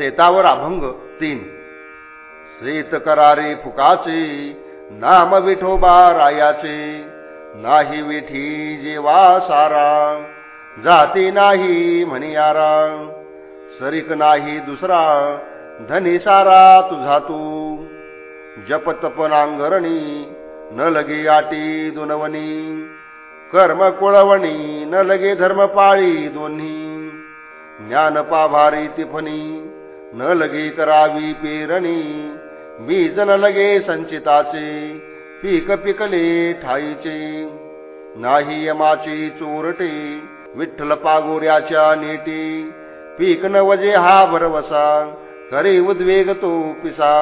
शेतावर अभंग तीन. शेत करारी फुकाचे नाम विठोबा रायाचे. नाही विठी जेवा सारा जाती नाही म्हणियारा सरिक नाही दुसरा धनी सारा तुझा तू. जप तपनांगरणी न लगे आटी दुनवनी कर्म कुळवणी न लगे धर्म पाळी दोन्ही. ज्ञान पाभारी न लगे करावी पेरणी. बीज न लगे संचिताचे पीक पिकले ठाईचे. नाही यमाची चोरटे विठ्ठल पागोऱ्याच्या नेटे. पीक न वजे हा भरवसा करे उद्वेग तो पिसा.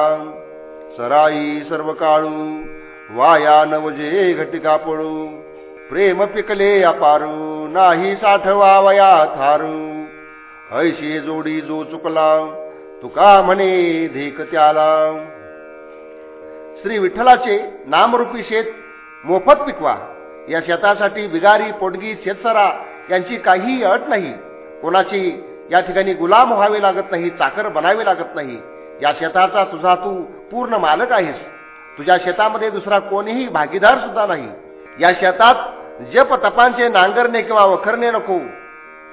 सराई सर्व काळू वाया नवजे घटिका पळू प्रेम पिकले अपारू नाही साठवा वया थारू. ऐशी जोडी जो चुकला तुका म्हणे धीक त्याला. श्री विठ्ठलाचे नामरूपी शेत मोफत पिकवा. या शेतासाठी बिगारी पोटगी शेतसरा यांची काहीही अट नाही. कोणाची या ठिकाणी गुलाम व्हावे लागत नाही चाकर बनावे लागत नाही. या शेताचा तुझा तू पूर्ण मालक आहेस. तुझ्या शेतामध्ये दुसरा कोणीही भागीदार सुद्धा नाही. या शेतात जप तपांचे नांगरणे किंवा वखरणे नको.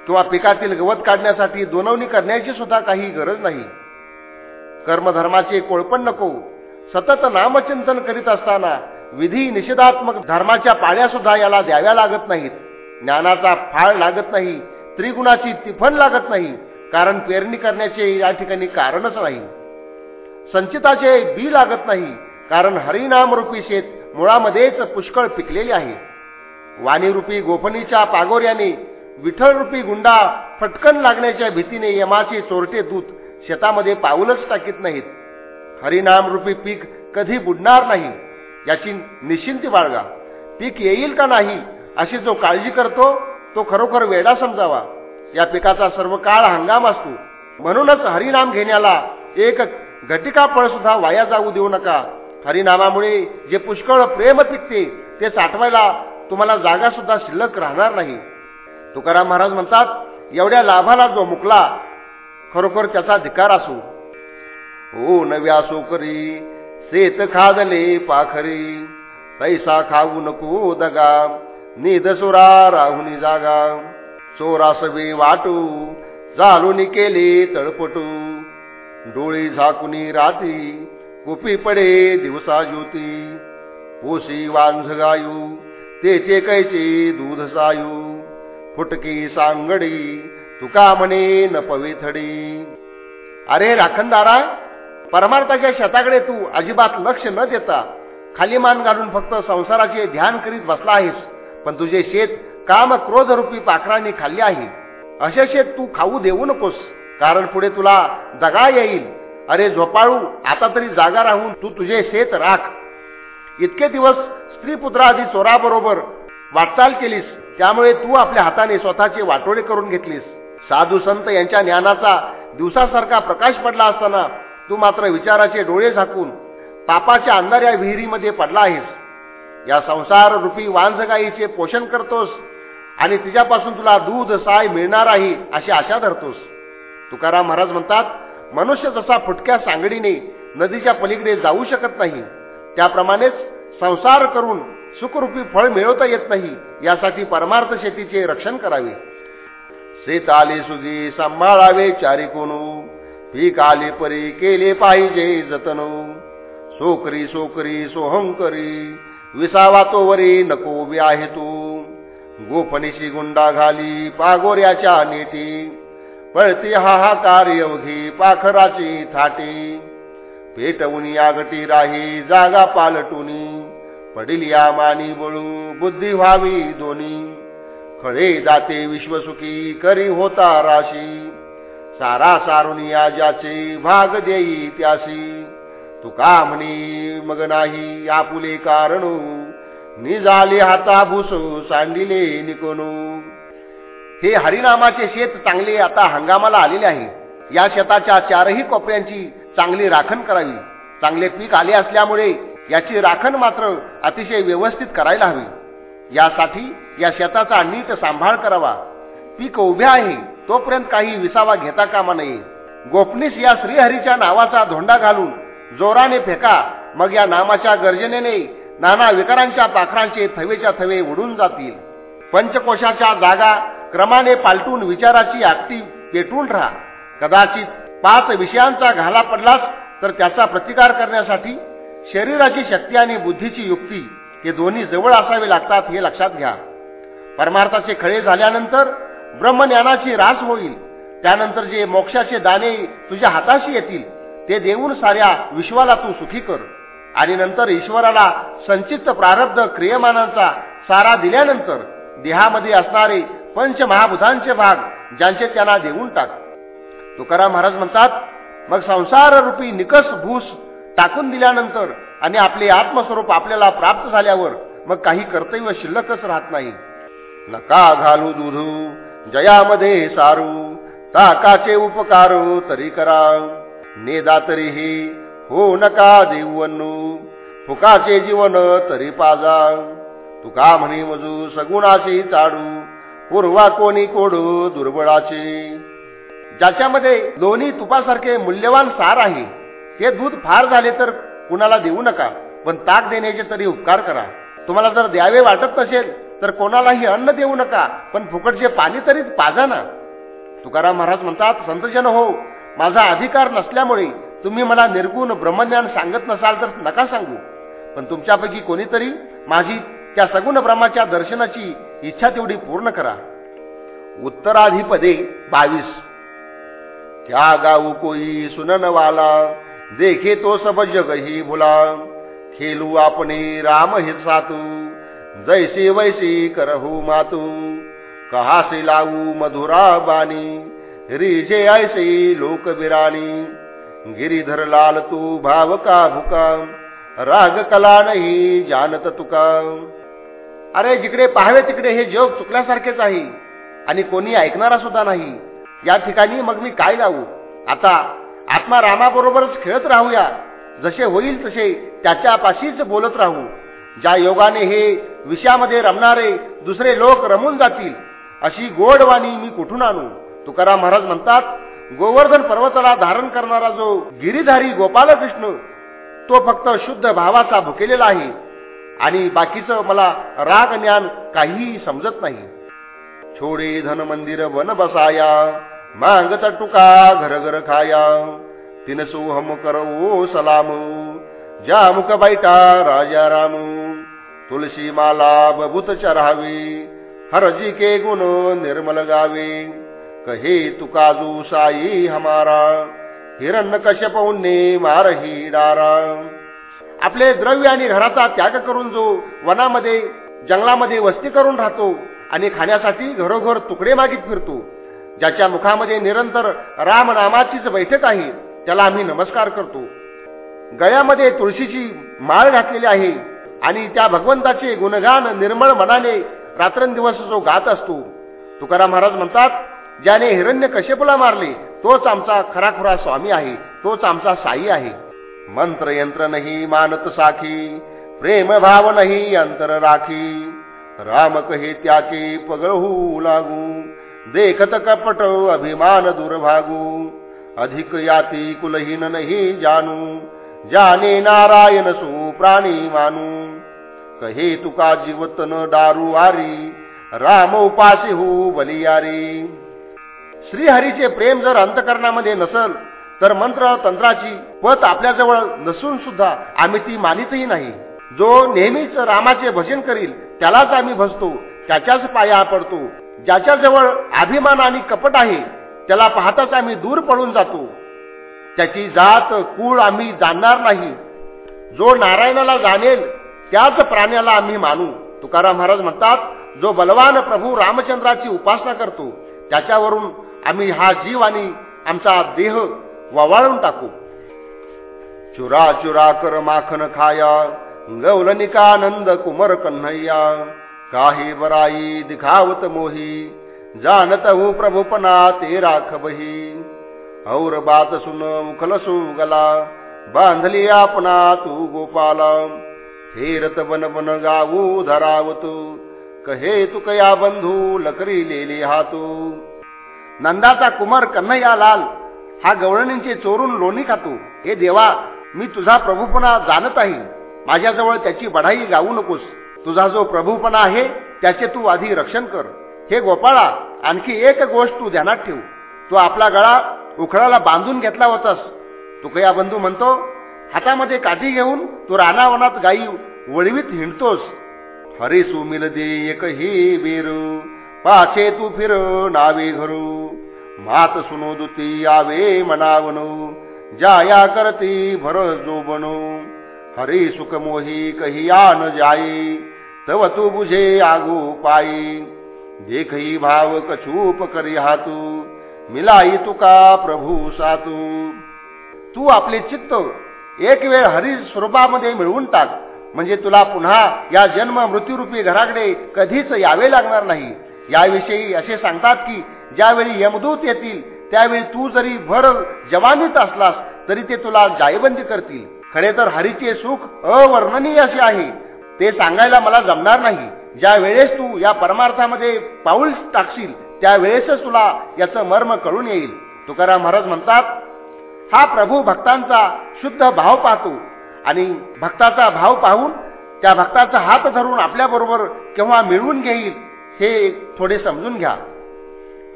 किंवा पिकातील गवत काढण्यासाठी दोनवणी करण्याची सुद्धा काही गरज नाही. कर्मधर्माचे कोळपण नको. सतत नामचिंतन करीत असताना विधी निषेधात्मक धर्माच्या पाळ्या सुद्धा याला द्याव्या लागत नाहीत. ज्ञानाचा फाळ लागत नाही त्रिगुणाची तिफन लागत नाही कारण पेरणी करण्याचे या ठिकाणी कारणच नाही. संचिताचे बी लागत नाही कारण हरिनाम रूपी शेत मुळामध्येच पुष्कळ पिकलेले आहे. वाणीरूपी गोफणीच्या पागोऱ्याने विठ्ठलरूपी गुंडा फटकन लागण्याच्या भीतीने यमाचे चोरटे दूत शेतामध्ये पाऊलच टाकीत नाहीत. हरिनामरूपी पीक कधी बुडणार नाही याची निश्चिंती बाळगा. पीक येईल का नाही अशी जो काळजी करतो तो खरोखर वेडा समजावा. या पिकाचा सर्व काळ हंगाम असतो. म्हणूनच हरिनाम घेण्याला एक घटिका फळ सुद्धा वाया जाऊ देऊ नका. हरिनामामुळे जे पुष्कळ प्रेम पिकते ते साठवायला तुम्हाला जागा सुद्धा शिल्लक राहणार नाही. तुकाराम महाराज म्हणतात एवढ्या लाभाला जो मुकला खरोखर त्याचा धिकार असू. हो नव्या सोकरी शेत खादले पाखरी पैसा खाऊ नको दगा निदसुरा राहुनी जागा चोरासवे वाटू जालून केले तळपटू डोळी झाकुनी राती कुपी पडे दिवसा ज्योती ओशी वांझ गायू तेचे कैचे दूध सायू फुटकी सांगडी तुका म्हणे न पविथडी अरे राखणदारा परमार्थाच्या शेताकडे तू अजिबात लक्ष न देता खाली मान घालून फक्त संसाराचे ध्यान करीत बसला आहेस पण तुझे शेत काम क्रोधरूपी पाखराने पाखरांनी खाल्ले आहे. असे शेत तू खाऊ देऊ नकोस कारण पुढे तुला दगा येईल. अरे झोपाळू आता तरी जागा राहून तू तुझे शेत राख. इतके दिवस स्त्री पुत्राआधी चोराबरोबर वाटचाल केलीस त्यामुळे तू आपल्या हाताने स्वतःचे वाटोळे करून घेतलीस. साधू संत यांच्या ज्ञानाचा दिवसासारखा प्रकाश पडला असताना तू मात्र विचाराचे डोळे झाकून पापाच्या अंधाऱ्या विहिरीमध्ये पडला आहेस. या संसार रूपी वांझगाईचे पोषण करतोस आणि तिच्यापासून तुला दूध साय मिळणार आहे अशी आशा धरतोस. तुकाराम महाराज म्हणतात मनुष्य जसा फुटक्या सांगडीने नदीच्या पलीकडे जाऊ शकत नाही त्याप्रमाणेच संसार करून सुखरूपी फळ मिळवता येत नाही. यासाठी परमार्थ शेतीचे रक्षण करावे. शेत आले सुगी सांभाळावे चारी कोणू पीक आले परी केले पाहिजे जतनू. सोकरी सोकरी सोहंकरी. विसावा तोवरी नको आहे तू. गोपनीशी गुंडा घाली पागोऱ्याच्या नेटी. पळती हाहाकार अवघी पाखराची थाटी. पेटवून यागटी राही जागा पालटुनी. पडिल या मानी बळू. बुद्धी व्हावी दोन्ही. खळे दाते विश्वसुखी करी होता राशी. सारा सारून या ज्याचे भाग देई त्यासी तुका म्हणी मग नाही आपुले कारणू. निजाले हाता भुसू सांडिले निकोनू. हे हरिनामाचे शेत चांगले आता हंगामाला आलेले आहे. या शेताच्या चारही कोपऱ्यांची चांगली राखण करावी. चांगले पीक आले असल्यामुळे याची राखण मात्र अतिशय व्यवस्थित करायला हवी. यासाठी या शेताचा नीट सांभाळ करावा. पीक उभे आहे तोपर्यंत काही विसावा घेता कामा नये. गोपनीस या श्रीहरीच्या नावाचा धोंडा घालून जोराने फेका मग या नामाच्या गर्जनेने नाना विकारांच्या पाखरांचे थवेच्या थवे उडून जातील. पंचकोशाच्या जागा क्रमाने पालटून विचाराची आगती पेटून राहा. कदाचित पाच विषयांचा घाला पडलाच तर त्याचा प्रतिकार करण्यासाठी शरीराची शक्ती आणि बुद्धीची युक्ती हे दोन्ही जवळ असावे लागतात हे लक्षात घ्या. परमार्थाचे खळे झाल्यानंतर ब्रह्मज्ञानाची रास होईल. त्यानंतर जे मोक्षाचे दाने तुझ्या हाताशी येतील ते देऊन साऱ्या विश्वाला तू सुखी कर. आणि नंतर ईश्वराला संचित प्रारब्ध क्रियमानांचा सारा दिल्यानंतर देहामध्ये असणारे पंच महाभूतांचे भाग ज्यांचे त्यांना देऊन टाक. तुकाराम महाराज म्हणतात मग संसार रूपी निकस भूस टाकून दिल्यानंतर आणि आपले आत्मस्वरूप आपल्याला प्राप्त झाल्यावर मग काही कर्तव्य शिल्लकच राहत नाही. नका घालू दुधू जयामध्ये सारू ताकाचे उपकार तरी करा. नेदा तरीही हो नका देवन्नू फुकाचे जीवन तरी पाजा. तुका म्हणे मजू सगुणाशी चाडू पूर्वा कोणी कोडू दुर्बळाचे. ज्याच्यामध्ये लोणी तुपासारखे मूल्यवान सार आहे हे दूध फार झाले तर कुणाला देऊ नका पण ताक देण्याचे तरी उपकार करा. तुम्हाला जर द्यावे वाटत नसेल तर कोणालाही अन्न देऊ नका पण फुकटचे पाणी तरी पाजा ना. तुकाराम महाराज म्हणतात संतजन हो माझा अधिकार नसल्यामुळे तुम्ही मला निर्गुण ब्रह्मज्ञान सांगत नसाल तर नका सांगू. पण तुमच्यापैकी कोणीतरी माझी त्या सगुण ब्रह्माच्या दर्शनाची इच्छा तेवढी पूर्ण करा. उत्तराधिपदे बावीस. त्या गाऊ कोई सुननवाला देखे तो सब जग ही भुला. खेलू आपणे राम हे सातू. जैसे वैसे करहू मातू. कहासे लावू मधुरा बाणी रिझे ऐसे लोक बिराणी गिरीधर लाल तू भाव का भुका. राग कला नाही जानत तुका. अरे जिकडे पाहावे तिकडे हे जग चुकल्यासारखेच आहे. आणि कोणी ऐकणारा सुद्धा नाही. या ठिकाणी मग मी काय लावू? आता आत्मा रामाबरोबरच खेळत राहूया. जसे होईल तसे त्याच्यापाशीच बोलत राहू. ज्या योगाने हे विषयामध्ये रमणारे दुसरे लोक रमून जातील अशी गोडवाणी मी कुठून आणू? तुकाराम महाराज म्हणतात गोवर्धन पर्वताला धारण करणारा जो गिरीधारी गोपालकृष्ण तो फक्त शुद्ध भावाचा भुकेलेला आहे आणि बाकीचं मला राग ज्ञान काहीही समजत नाही. छोडे धन मंदिर वन बसाया. मांगत तुका घर घर खाया. तिन सोहम करवो सलाम. ज्या मुख बैठा राजा राम. तुलसी माला बबूत चरावे हरजी के गुण निर्मल गावे. कहे तुकाजू साई हमारा. हिरण कश्यपौने मारही डारा. आपले द्रव्य आणि घराचा त्याग करून जो वनामध्ये जंगलामध्ये वस्ती करून राहतो आणि खाण्यासाठी घरोघर तुकडे मागित फिरतो. ज्याच्या मुखामध्ये निरंतर राम नामाचीच बैठक आहे त्याला आम्ही नमस्कार करतो. गळ्यामध्ये तुळशीची माळ घातलेली आहे आणि त्या भगवंताचे गुणगान निर्मळ मनाने रात्रंदिवस जो गात असतो. तुकाराम महाराज म्हणतात ज्याने हिरण्य कशेपुला मारले तोच आमचा खराखुरा स्वामी आहे तोच आमचा साई आहे. मंत्र यंत्र नाही मानत साखी प्रेम भाव नाही अंतर राखी. राम कहे त्याचे पगळहू लागू. देखत कपट अभिमान दुर्भागू। अधिक याती कुलहीन नाही जानू। जाने नारायण सु प्राणी मानू। कहे तुका जीवतन दारू आरी। राम उपासी हो बलियारी। श्रीहरीचे प्रेम जर अंतकरणामध्ये नसल तर मंत्र तंत्राची पत आपल्याजवळ नसून सुद्धा आम्ही ती मानितही नाही। जो नेहमीच रामाचे भजन करील त्यालाच आम्ही भजतो त्याच्याच पाया पडतो ज्याच्याजवळ अभिमान आणि कपट आहे त्याला पाहताच आम्ही दूर पडून जातो. त्याची जात कुळ आम्ही जाणणार नाही. जो नारायणाला जाणेल त्याच प्राण्याला आम्ही मानू. तुकाराम महाराज म्हणतात जो बलवान प्रभू रामचंद्राची उपासना करतो त्याच्यावरून आम्ही हा जीव आणि आमचा देह ववाळून टाकू. चुरा चुरा कर माखन खाया गौलनिकानंद कुमर कन्हैया. काही बराई दिखावत मोही जाणत हूँ प्रभुपना ते राखबही। और बात सुन उखल गला बांधली आपणा तू गोपाला। हेरत बन बन गावू धरावतू कहे तू कया बंधू लकरी लेली हातू। नंदाचा कुमार कन्हैया लाल हा गवळणींचे चोरून लोणी खातो। हे देवा मी तुझा प्रभूपणा जाणत आहे माझ्याजवळ त्याची बढाई गाऊ नकोस। तुझा जो प्रभूपणा आहे त्याचे तू आधी रक्षण कर. हे गोपाळा आणखी एक गोष्ट तू ध्यानात ठेव. तू आपला गळा उखळाला बांधून घेतला होतास. तुकया बंधू म्हणतो हातामध्ये काठी घेऊन तू रानावनात गाई वळवीत हिंडतोस. हरे सुमिल दे एक ही वीर पाचे तू फिर नावे घरू. मात सुनो दुती आवे मनावनो जाया करती भर जो बनू. हरी सुखमोही कहिया न जाई तव तू बुझे आगो पायी देखही भाव कछूप करी हातू मिलाई तुका प्रभू सातू. तू आपले चित्त एक वेळ हरी स्वरूपामध्ये मिळवून टाक म्हणजे तुला पुन्हा या जन्म मृत्यूरूपी घराकडे कधीच यावे लागणार नाही. याविषयी असे सांगतात की ज्यावेळी यमदूत येतील त्यावेळी तू जरी भर जवानीत असलास तरी ते तुला जायबंदी करतील. खरे तर हरीचे सुख अवर्णनीय असे आहे. ते सांगायला मला जमणार नाही. ज्या वेळेस तू या परमार्थामध्ये पाऊल टाकशील त्यावेळेसच तुला याचं मर्म कळून येईल. तुकाराम महाराज म्हणतात हा प्रभू भक्तांचा शुद्ध भाव पाहतो आणि भक्ताचा भाव पाहून त्या भक्ताचा हात धरून आपल्या बरोबर केव्हा मिळवून घेईल हे थोडे समजून घ्या.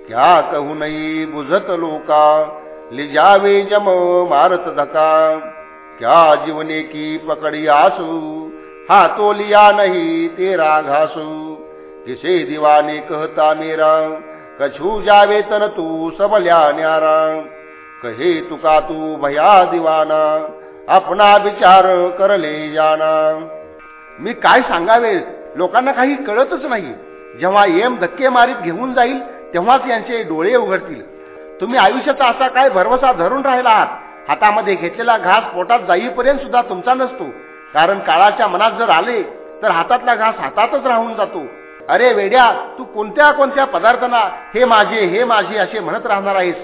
क्या कहू नये बुझत लोका लिजावे जम मारत धका क्या जीवने की पकडी आसू हा तो लिया नहीं तेरा घासू किसे दिवाने कहता मेरा कछू जावे तन तू सबल्या न्यारा. कहे तुका तू भया दिवाना आपणा विचार करले जाना. मी काय सांगावे लोकांना काही कळतच नाही. जेव्हा येम धक्के मारीत घेऊन जाईल तेव्हाच यांचे डोळे उघडतील. तुम्ही आयुष्याचा असा काय भरवसा धरून राहिला आहात हातामध्ये घेतलेला घास पोटात जाईपर्यंत सुद्धा तुमचा नसतो. कारण काळाच्या मनात जर आले तर हातातला घास हातातच राहून जातो. अरे वेड्या तू कोणत्या कोणत्या पदार्थांना हे माझे हे माझे असे म्हणत राहणार आहेस?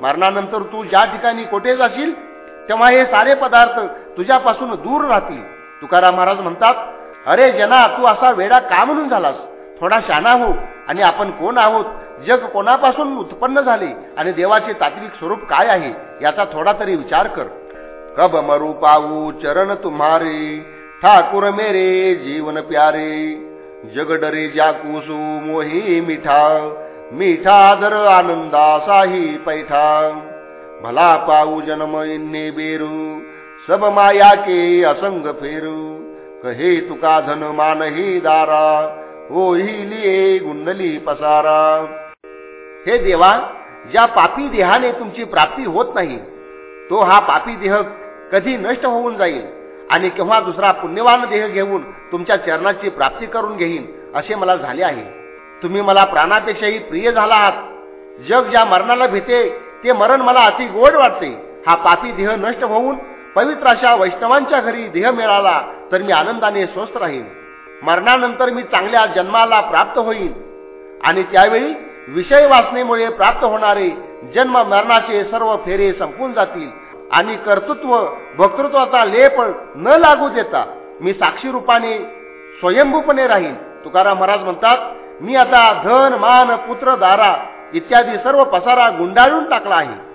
मरणानंतर तू ज्या ठिकाणी कोठे जाशील तेव्हा हे सारे पदार्थ तुझ्यापासून दूर राहतील. तुकाराम महाराज म्हणतात अरे जना तू असा वेडा का म्हणून झालास? थोडा शाणा हो आणि आपण कोण आहोत? जग कोणापासून उत्पन्न झाले आणि देवाचे तात्विक स्वरूप काय आहे याचा थोडा तरी विचार कर. कब मरू पाऊ चरण तुम्हारे ठाकुर मेरे जीवन प्यारे. जग डरे जाकूसू मोही मिठा मिठा दर आनंदासाही पैठा. भला पाऊ जन्म इन्ने बेरू सब माया के असंग फेरू. कहे तुका धन मानही दारा होही लिये गुंडली पसारा. हे देवा ज्या पापी देहाने तुमची प्राप्ती होत नाही तो हा पापी देह कधी नष्ट होऊन जाईल आणि केव्हा दुसरा पुण्यवान देह घेऊन तुमच्या चरणाची प्राप्ती करून घेईन असे मला झाले आहे. तुम्ही मला प्राणापेक्षाही प्रिय झाला आहात. जग ज्या मरणाला भेटे ते मरण मला अति गोड वाटते. हा पापी देह नष्ट होऊन पवित्र अशा वैष्णवांच्या घरी देह मिळाला तर मी आनंदाने स्वस्थ राहीन. मरणानंतर मी चांगल्या जन्माला प्राप्त होईन. आणि त्यावेळी विषय वाचनेमुळे प्राप्त होणारे जन्म मरणाचे सर्व फेरे संपून जातील. आणि कर्तृत्व वक्तृत्वाचा लेप न लागू देता मी साक्षी रूपाने स्वयंभूपणे राहीन. तुकाराम महाराज म्हणतात मी आता धन मान पुत्र दारा इत्यादी सर्व पसारा गुंडाळून टाकला आहे.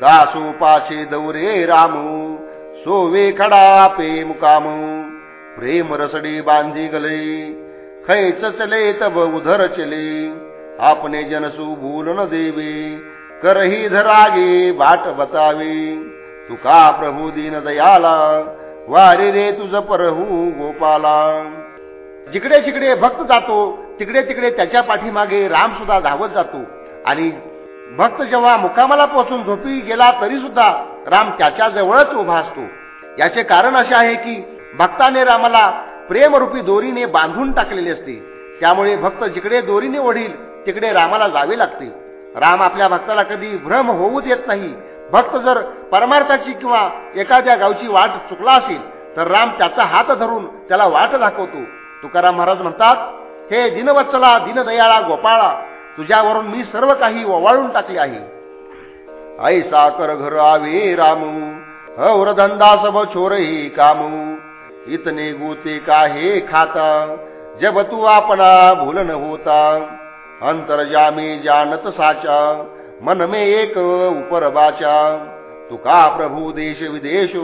दासो दौरे रामू सोवे खडा पे मुकामू प्रेम रसडी बांधी गले खैच चले तब उधर चले आपने जनसू भूल न देवे करही धरागे बाट बतावे। तुका प्रभू दीन दयाला वारे रे तुझ परहू गोपाला। जिकडे जिकडे भक्त जातो तिकडे तिकडे त्याच्या पाठीमागे राम सुद्धा धावत जातो. आणि भक्त जेव्हा मुकामाला पोहोचून झोपी गेला तरी सुद्धा राम त्याच्या जवळच उभा असतो. याचे कारण असे आहे की भक्ताने रामाला प्रेमरूपी दोरीने बांधून टाकलेले असते. त्यामुळे भक्त जिकडे दोरीने ओढील तिकडे रामाला जावे लागते. राम आपल्या भक्ताला कधी भ्रम होऊ देत नाही. भक्त जर परमार्थाची किंवा एखाद्या गावची वाट चुकला असेल तर राम त्याचा हात धरून त्याला वाट दाखवतो. तुकाराम महाराज म्हणतात हे दिनवत्सला दिनदयाळा गोपाळा तुझ्यावरून मी सर्व काही ओवाळून टाकले आहे. ऐसा कर घर आवे रामू हवर धंदा सब छोरही कामू इतने गोते काहे खाता जब तू आपणा भूल न होता अंतरजामी जानत साचा मन मे एक उपरबाच्या तुका प्रभू देश विदेशू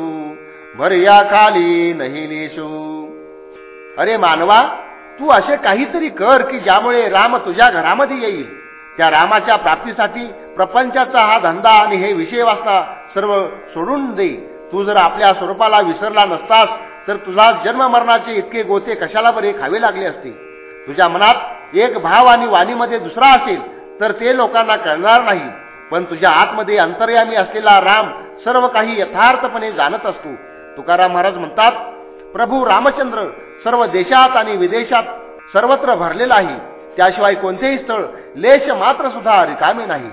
भरिया खाली नाही नेशू अरे मानवा तू असे काहीतरी कर की ज्यामुळे राम तुझ्या घरामध्ये येईल. त्या रामाच्या प्राप्तीसाठी प्रपंचाचा हा धंदा आणि हे विषय वाचता सर्व सोडून दे. तू जर आपल्या स्वरूपाला विसरला नसतास तर तुझा जन्म मरणाचे इतके गोते कशाला बरे खावे लागले असते? तुझ्या मनात एक भाव आणि वाणीमध्ये दुसरा असेल तर ते लोकांना कळणार नाही. पण तुझ्या आतमध्ये अंतर्यामी असलेला राम सर्व काही यथार्थपणे जाणत असतो. तुकाराम महाराज म्हणतात प्रभू रामचंद्र सर्व देशात आणि विदेशात सर्वत्र भरलेला आहे. त्याशिवाय कोणतेही स्थळ लेश मात्र सुद्धा रिकामे नाही.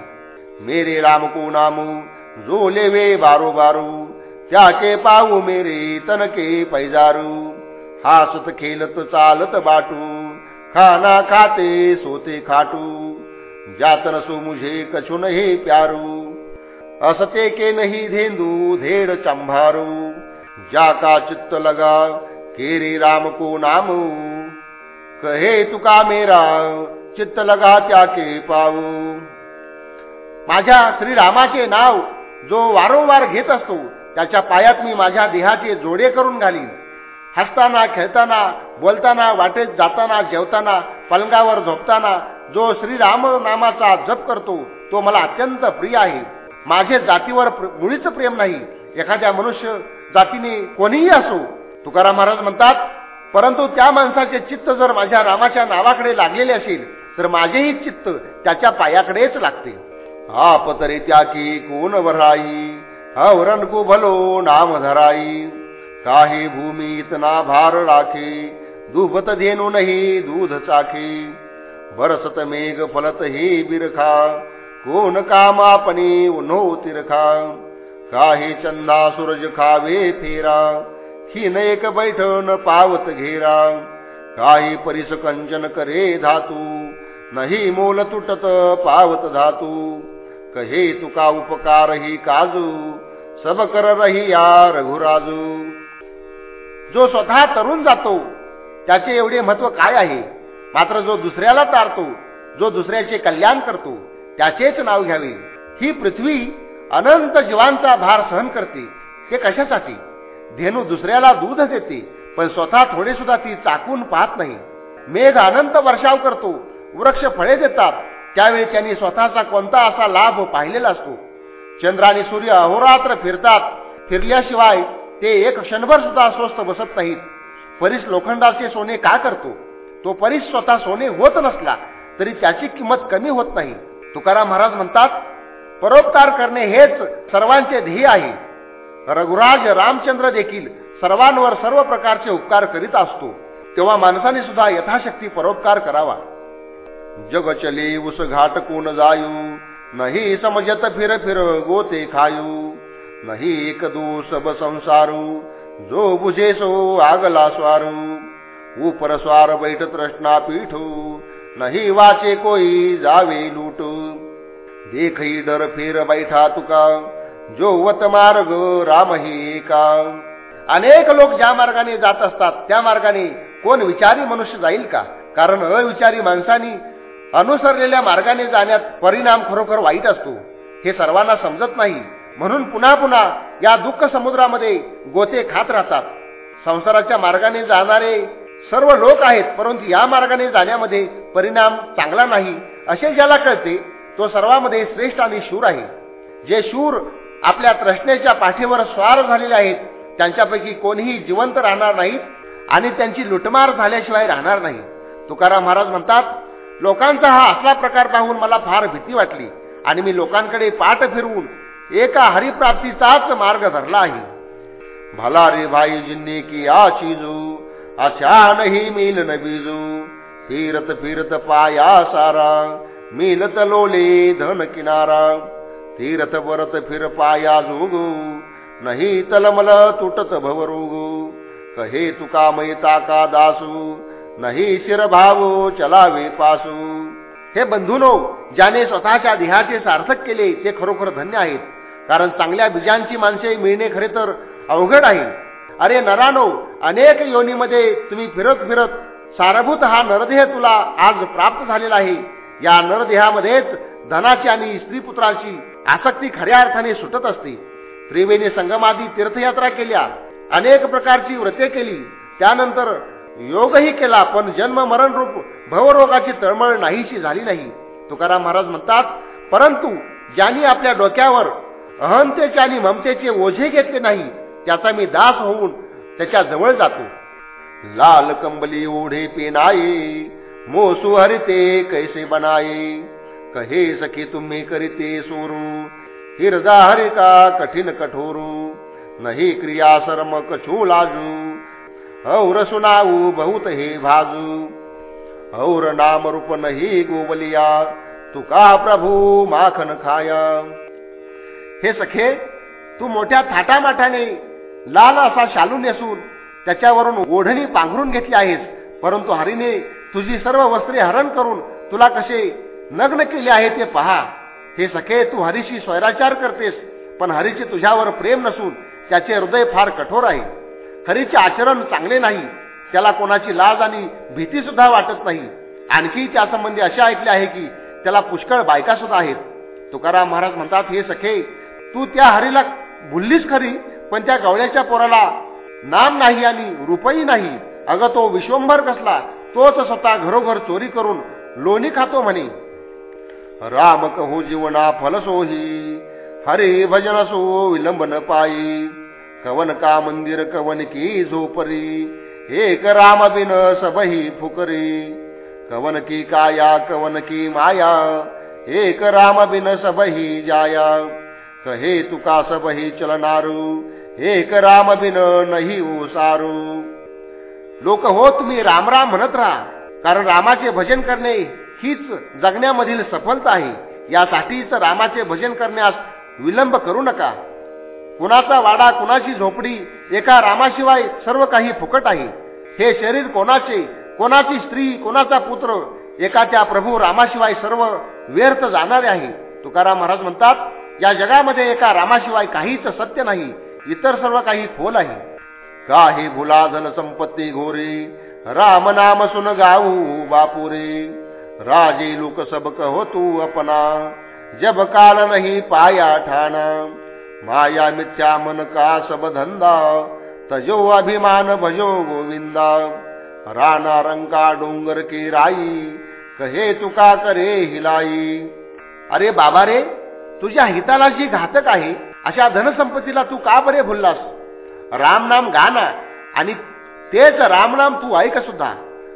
मेरे राम को नामू जो लेवे बारो बारू त्याचे पाऊ मेरे तनके पैजारू. हासत खेलत चालत बाटू खाना खाते सोते खाटू जातर सो मुझे कछुन हे प्यारू। असते के नहीं धेंदू धेड चंभारू। जा का चित्त लगा केरे राम को नामू। कहे तुका मेरा चित्त लगा त्याके पाऊ। माझ्या श्रीरामाचे नाव जो वारंवार घेत असतो त्याच्या पायात मी माझ्या देहाचे जोडे करून घालीन। हसताना खेळताना बोलताना वाटेत जाताना जेवताना पलंगावर झोपताना जो श्रीराम नामाचा जप करतो तो मला अत्यंत प्रिय आहे. माझे जातीवर मुळीच प्रेम नाही. एखाद्या मनुष्य जातीने कोणीही असो तुकाराम महाराज म्हणतात परंतु त्या माणसाचे चित्त जर माझ्या रामाच्या नावाकडे लागलेले असेल तर माझेही चित्त त्याच्या पायाकडेच लागते. आप तरी त्याची कोण वराई हवरण भलो नाम धराई. काही भूमी इतना भार राखी दुभत धेनु नाही दूध चाखी. बरसत मेघ फलत ही बिरखा कोण कामापणी उन्हो तिरखा. काही चंदा सूरज खावे फेरा खिन एक बैठन पावत घेरा. काही परिस कंचन करे धातू नाही मोल तुटत पावत धातू. कहे तुका उपकार ही काजू सब कर रही या रघुराजू. जो स्वतः तरुण जातो त्याचे एवढे महत्त्व काय आहे? मात्र जो दुसऱ्याला तारतो जो दुसऱ्याचे कल्याण करतो त्याचेच नाव घ्यावे. ही पृथ्वी अनंत जीवांचा भार सहन करते. हे कशासाठी? धेनू दुसऱ्याला दूध देते पण स्वतः थोडे सुद्धा ती चाकून पाहत नाही. मेघ अनंत वर्षाव करतो वृक्ष फळे देतात. त्यावेळी त्यांनी स्वतःचा कोणता असा लाभ पाहिलेला असतो? चंद्र आणि सूर्य अहोरात्र फिरतात. फिरल्याशिवाय ते एक क्षणभर सुद्धा अस्वस्थ बसत नाहीत. परीस लोखंडाचे सोने का करतो? तो परीस स्वतः सोने होत नसला तरी त्याची किंमत कमी होत नाही. तुकाराम महाराज म्हणतात परोपकार करणे हेच सर्वांचे ध्येय आहे. रघुराज रामचंद्र देखील सर्वांवर सर्व प्रकारचे उपकार करीत असतो. तेव्हा माणसाने सुद्धा यथाशक्ती परोपकार करावा. जग चले उस घाट कोण जायू? नाही समजत फिर फिर गोते खायू. नाही एक सब संसारू जो बुझे सो आगला स्वारू। उपर स्वार बैठ तृष्णा पीठू नाही वाचे कोई जावे लूट। देखही डर फिर बैठा तुका जो वत मार्ग रामही एका अनेक लोक ज्या मार्गाने जात असतात त्या मार्गाने कोण विचारी मनुष्य जाईल का? कारण अविचारी माणसानी अनुसरलेल्या मार्गाने जाण्यात परिणाम खरोखर वाईट असतो हे सर्वांना समजत नाही. म्हणून पुन्हा पुन्हा या दुःख समुद्रामध्ये गोते खात राहतात. संसाराच्या मार्गाने जाणारे सर्व लोक आहेत परंतु या मार्गाने जाण्यामध्ये परिणाम चांगला नाही असे ज्याला कळते तो सर्वांमध्ये श्रेष्ठ आणि शूर आहे. जे शूर आपल्या प्रश्नेच्या पाठीवर स्वार झालेले आहेत त्यांच्यापैकी कोणीही जिवंत राहणार नाहीत आणि त्यांची लुटमार झाल्याशिवाय राहणार नाही. तुकाराम महाराज म्हणतात लोकांचा हा असला प्रकार पाहून मला फार भीती वाटली आणि मी लोकांकडे पाठ फिरवून एका हरिप्राप्तीचाच मार्ग धरला आहे. भला रे भाई की आ अशानही अच्छा नाही मिल बिजू. फिरत फिरत पाया सारा मिलत लोले धन किनारा. तीरथ वरत फिर पाया जोगू नाही तलमल तुटत भवरोगू. कहे तुका मैता का दासू नाही शिरभावो चलावे पासू. हे बंधुनो ज्याने स्वतःच्या देहाचे सार्थक केले ते खरोखर धन्य आहेत. कारण चांगल्या बीजांची माणसे मिळणे खरे तर अवघड आहे. अरे नरानो अनेक योनीमध्ये तुम्ही फिरत फिरत सारभूत हा नरदेह तुला आज प्राप्त झालेला आहे. या नरदेहामध्येच धनाची आणि स्त्री पुत्राची आसक्ती खऱ्या अर्थाने सुटत असते. त्रिवेणी संगमादी तीर्थयात्रा केल्या अनेक प्रकारची व्रते केली. त्यानंतर योगही केला पण जन्म मरण रूप भवरोगाची तळमळ नाहीशी झाली नाही. तुकाराम महाराज म्हणतात परंतु ज्यांनी आपल्या डोक्यावर अहंतेचे आणि ममतेचे ओझे घेतले नाही त्याचा मी दास होऊन त्याच्याजवळ जातो. लाल कंबली ओढे पेनाये मोसू हरिते कैसे बनाये? कहे सखी तुम्ही करीते सोरू? हिरदा हरिता कठीण कठोरू नाही क्रिया सरम कछू लाजू? और सुनाऊ बहुत हे भाजू? और नाम रूप नाही गोवलिया तुका प्रभू माखन खाया? हे सखे तू मोठ्या थाटामाठाने लाल असा शालू नेसून त्याच्यावरून ओढणी पांघरून घेतली आहेस. परंतु हरीने तुझी सर्व वस्त्रे हरण करून तुला कसे नग्न केले आहे ते पहा. हे सखे तू हरीशी स्वैराचार करतेस पण हरीचे तुझ्यावर प्रेम नसून त्याचे हृदय फार कठोर आहे. हरीचे आचरण चांगले नाही त्याला कोणाची लाज आणि भीती सुद्धा वाटत नाही. आणखी त्यासंबंधी असे ऐकले आहे की त्याला पुष्कळ बायका सुद्धा आहेत. तुकाराम महाराज म्हणतात हे सखे तू त्या हरीला भुललीस खरी पण त्या गवळ्याच्या पोराला नाम नाही आणि रुपही नाही. अगं तो विश्वंभर कसला तोच स्वतः घरोघर चोरी करून लोणी खातो म्हणे. राम कहू जीवना फलसोही हरे भजन सो विलंबन पायी. कवन का मंदिर कवन की झोपरी एक राम बिन सबही फुकरी. कवन की काया कवन की माया एक राम बिन सबही जाया. कहे तुका सबही चलनारू? एक राम बिन नाही सारू. लोक हो तुम्ही रामराम म्हणत राहा कारण रामाचे भजन करणे हीच जगण्यामधील सफलता आहे. यासाठीच रामाचे भजन करण्यास विलंब करू नका. कुणाचा वाडा कुणाची झोपडी एका रामाशिवाय सर्व काही फुकट आहे. हे शरीर कोणाचे कोणाची स्त्री कोणाचा पुत्र एकाच्या प्रभू रामाशिवाय सर्व व्यर्थ जाणारे आहे. तुकाराम महाराज म्हणतात या जगामध्ये एका रामाशिवाय काहीच सत्य नाही इतर सर्व काही खोल आहे. काही भुला धन संपत्ती घोरे राम नाम सुन गाऊ बापुरे. राजे लोक सबक हो अपना जब काल नाही पाया ठाणा. माया मिथ्या मन का सब धंदा तजो अभिमान भजो गोविंदा. राणा रंका डोंगर की राई कहे तुका करे हिलाई. अरे बाबा रे तुझ्या हिताला जी घातक आहे अशा धनसंपत्तीला तू का बरे भुललास? रामनाम गाना आणि तेच रामनाम तू ऐक सुद्धा.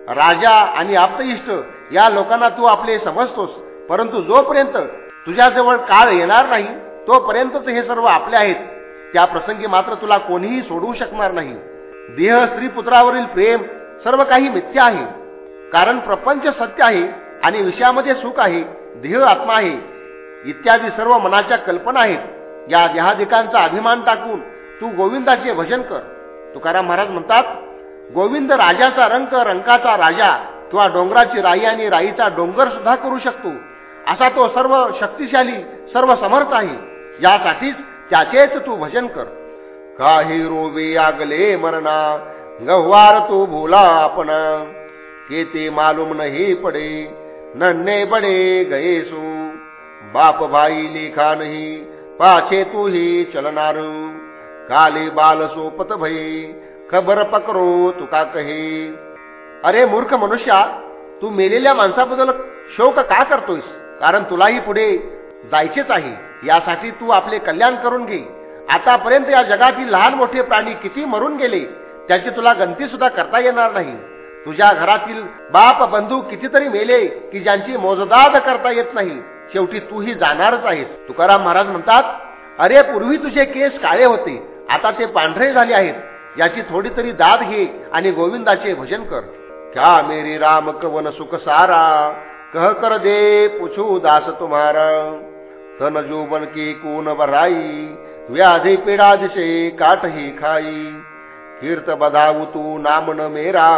राजा आणि आप्तइष्ट या लोकांना तू आपले समजतोस परंतु जोपर्यंत तुझ्याजवळ काळ येणार नाही तोपर्यंतच हे सर्व आपले आहेत. त्या प्रसंगी मात्र तुला कोणीही सोडवू शकणार नाही. देह स्त्री पुत्रावरील प्रेम सर्व काही मिथ्या आहे. कारण प्रपंच सत्य आहे आणि विषयामध्ये सुख आहे देह आत्मा आहे. इत्यादी सर्व मनाच्या कल्पना आहेत. या देहादिकांचा अभिमान टाकून तू गोविंदाचे भजन कर. तुकाराम महाराज म्हणतात गोविंद राजाचा रंग रंकाचा राजा किंवा डोंगराची राई आणि राईचा डोंगर सुद्धा करू शकतो. असा तो सर्व शक्तिशाली सर्व समर्थ आहे. यासाठीच त्याचेच तू भजन कर. काही रोवे आगले मरणा गव्हार तू भोला आपण. के ते मालूम नाही पडे नन्ने बडे गयेसू बाप भाई लेखा नाही पाछे तू चलणार काले बाल सोपत भई खबर पकरो तुका कहे। अरे मूर्ख मनुष्या तू मेलेल्या माणसाबद्दल शोक का करतोयस? कारण तुलाही पुढे जायचेच आहे यासाठी तू आपले कल्याण करून घे. आतापर्यंत या जगातील लहान मोठे प्राणी किती मरून गेले त्याची तुला गंती सुद्धा करता येणार नाही. तुझ्या घरातील बाप बंधू कितीतरी मेले की ज्यांची मोजदाद करता येत नाही. शेवटी तूही जाणारच आहेस. तुकाराम महाराज म्हणतात अरे पूर्वी तुझे केस काळे होते आता ते पांढरे झाले आहेत. याची थोडी तरी दाद घे आणि गोविंदाचे भजन कर. क्या मेरी राम कवन सुख सारा? कह कर दे पुछू दास तुम्हारा? तन जोबन की कोण बराई? व्याधी पीडा दिसे काट ही खाई? कीर्त बधाऊ तू नामन मेरा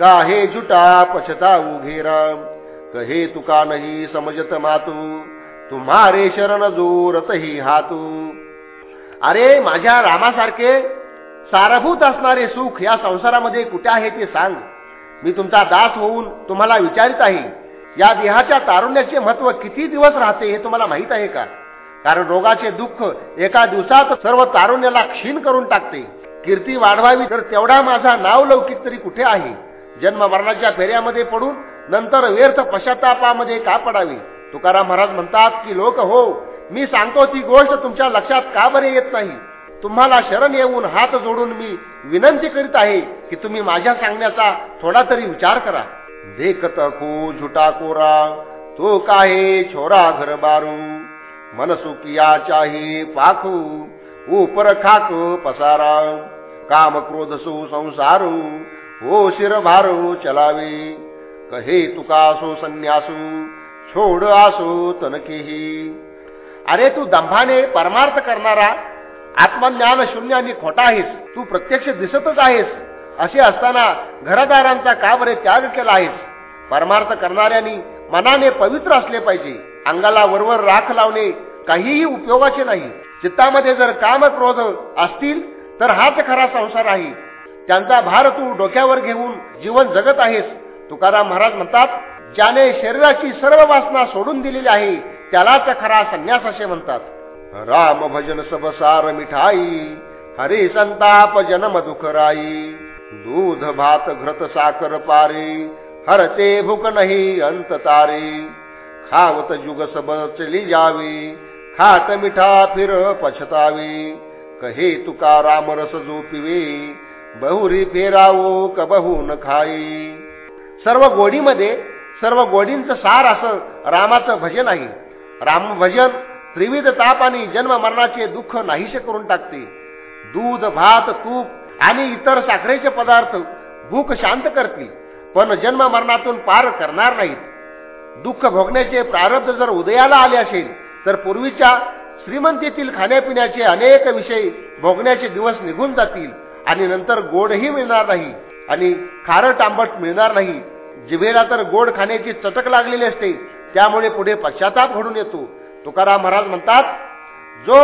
काहे जुटा पछताऊ घेरा? कहे तुका नाही समजत मातू. तुम्हारे शरण जोरतही हातू. अरे माझ्या रामासारखे सारभूत असणारे सुख या संसारामध्ये कुठे आहे ते सांग. मी तुमचा दास होऊन तुम्हाला विचारित आहे. या देहाच्या तारुण्याचे महत्त्व किती दिवस राहते हे तुम्हाला माहीत आहे का? कारण रोगाचे दुःख एका दिवसात सर्व तारुण्याला क्षीण करून टाकते. कीर्ती वाढवावी तर तेवढा माझा नाव लौकिक तरी कुठे आहे? जन्म मरणाच्या फेऱ्यामध्ये पडून नंतर व्यर्थ पश्चातापामध्ये का पडावी? तुकाराम महाराज म्हणतात की लोक हो मी सांगतो ती गोष्ट तुमच्या लक्षात का बरे येत नाही? तुम्हाला शरण येऊन हात जोडून मी विनंती करीत आहे की तुम्ही माझ्या सांगण्याचा थोडा तरी विचार करा. देखत को झुटा कोरा तो काहे छोरा घर बारू? मनसुकिया चाही पाखू उपर खाक पसारा. काम क्रोध सु संसारू हो शिर भारू चलावे. कहे तुका असो संन्यासू छोड असो तनकीही. अरे तू दंभाने परमार्थ करणारा आत्मज्ञान शून्य आणि खोटा आहेस तू प्रत्यक्ष दिसतच आहेस असे असताना घरदारांचा का बरे त्याग केला आहेस? परमार्थ करणाऱ्यांनी मनाने पवित्र असले पाहिजे अंगाला वरवर राख लावणे काहीही उपयोगाचे नाही. चित्तामध्ये जर काम क्रोध असतील तर हाच खरा संसार आहे. त्यांचा भार तू डोक्यावर घेऊन जीवन जगत आहेस तुकाराम महाराज म्हणतात ज्याने शरीराची सर्व वासना सोडून दिलेली आहे त्यालाच खरा संन्यास असे म्हणतात. राम भजन सब सार मिठाई हरी संताप जन दुखराई दूध भात घृत साखर पारी हरते भूक नाही अंत तारे. खावत जुग सब चली जावी खात मिठा फिर पछतावी. कहे तुका राम रस जो पिवे बहुरी फेरावो कबहू न खाई. सर्व गोडीमध्ये सर्व गोडींचं सार असं रामाचं भजन आहे. राम भजन त्रिविध ताप आणि जन्म मरणाचे दुःख नाहीसे करून टाकते. दूध भात तूप आणि इतर साखरेचे पदार्थ भूक शांत करतील पण जन्म मरणातून पार करणार नाहीत. दुःख भोगण्याचे प्रारब्ध जर उदयाला आले असेल तर पूर्वीच्या श्रीमंतीतील खाण्यापिण्याचे अनेक विषय भोगण्याचे दिवस निघून जातील आणि नंतर गोडही मिळणार नाही. आणि खारट आंबट मिळणार नाही. जिभेला तर गोड खाण्याची चटक लागलेली असते. त्यामुळे पुढे पश्चाताप घडून येतो. तुकाराम महाराज म्हणतात जो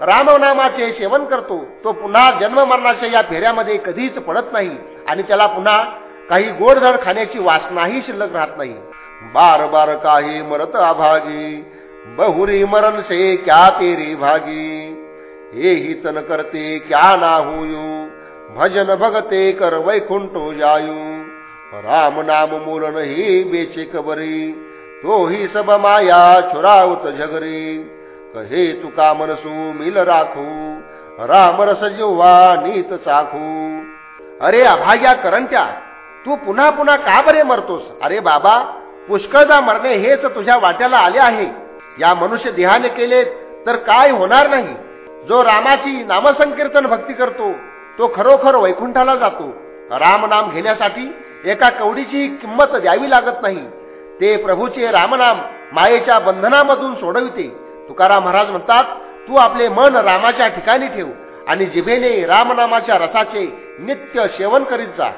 रामनामाचे सेवन करतो तो पुन्हा जन्म मरणाच्या या फेऱ्यामध्ये कधीच पडत नाही आणि त्याला पुन्हा काही गोडधड खाण्याची वासनाही शिल्लक राहत नाही. बार बार काही मरत आभागी बहुरी मरण से क्या तेरी भागी हे ही तन करते क्या ना होयू भजन भगते कर वैकुंठो जायू। राम नाम मूलन ही बेचे कबरी तो ही सब माया छुरावत झगरी। कहे तुका मनसू मिल राखू। राम रस जिव्हा नीत चाखू। अरे अभाग्या करंत्या तू पुन्हा पुन्हा का बरे मरतोस? अरे बाबा पुष्कळदा मरणे हेच तुझ्या वाट्याला आले आहे. या मनुष्य देहाने केले तर काय होणार नाही? जो रामाची नामसंकीर्तन भक्ती करतो तो खरोखर वैकुंठाला जातो. रामनाम घेण्यासाठी एका कवडीची किंमत द्यावी लागत नाही. ते प्रभूचे रामनाम मायेच्या बंधनामधून सोडविते. तुकाराम महाराज म्हणतात तू आपले मन रामाच्या ठिकाणी ठेव आणि जिभेने रामनामाच्या रसाचे नित्य सेवन करीत जा.